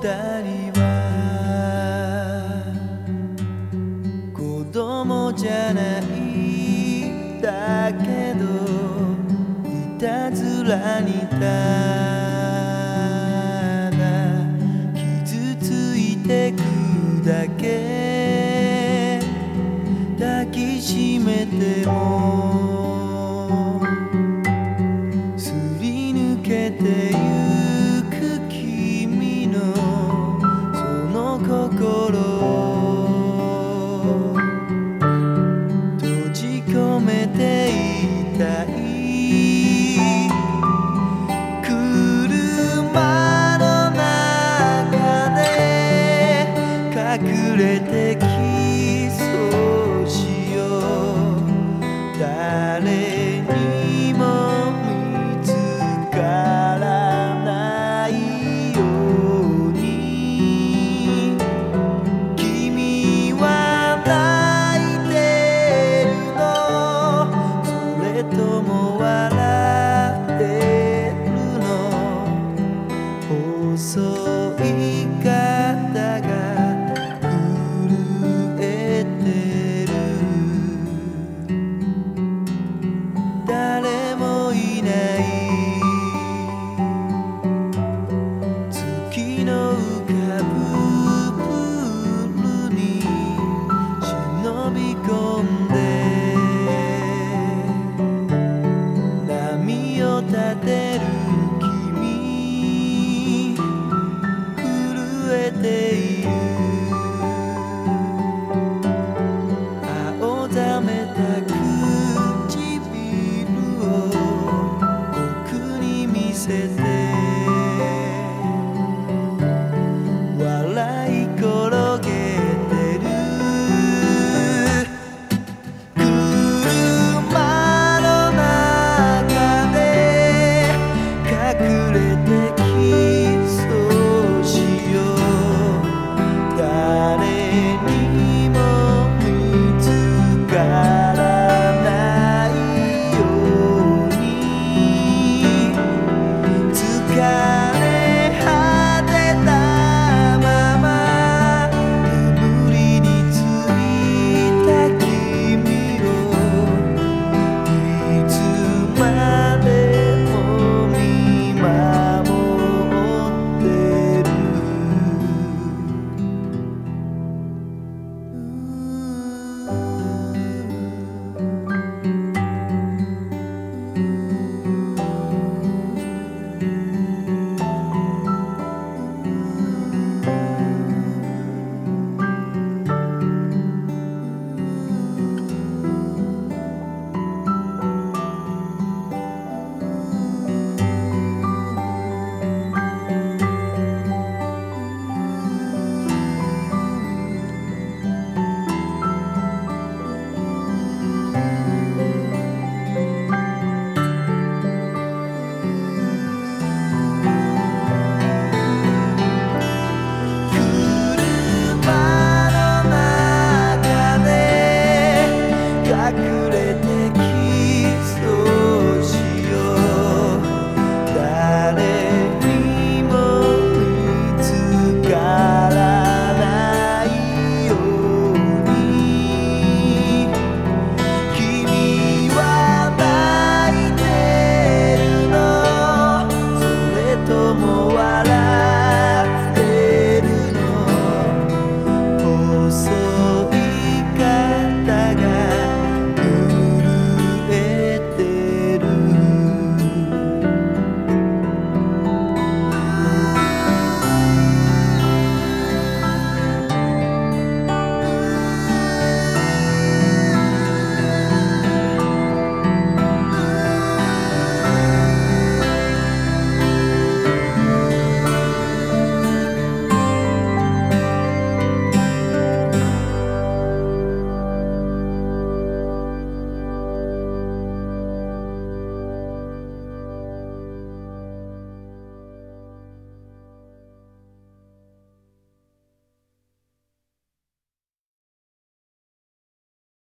人は子供じゃないだけどいたずらにただ傷ついてくだけ抱きしめても that. die.